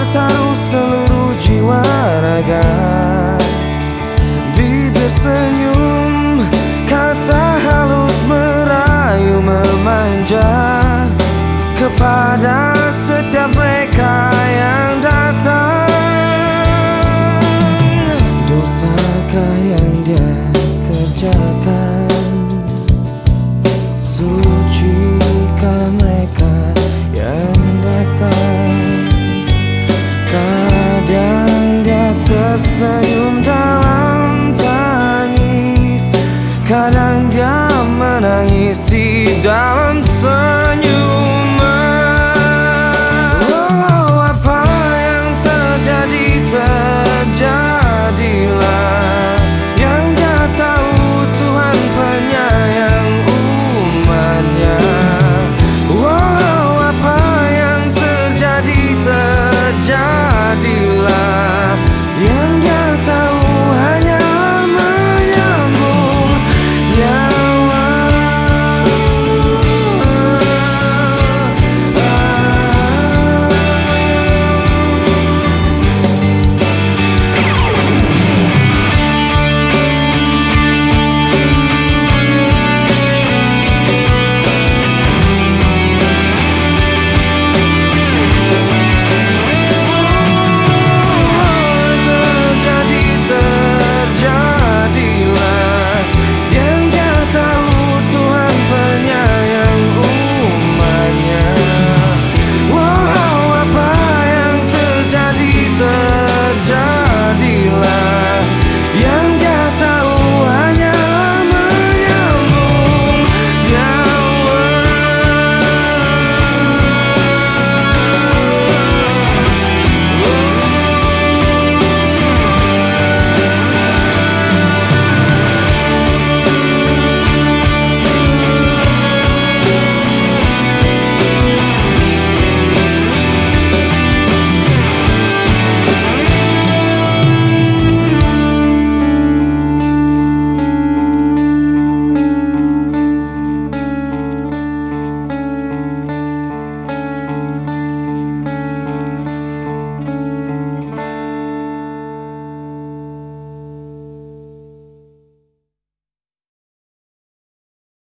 bertaruh seluruh jiwa raga. tersenyum dalam tangis. Kadang dia menangis di dalam senyum.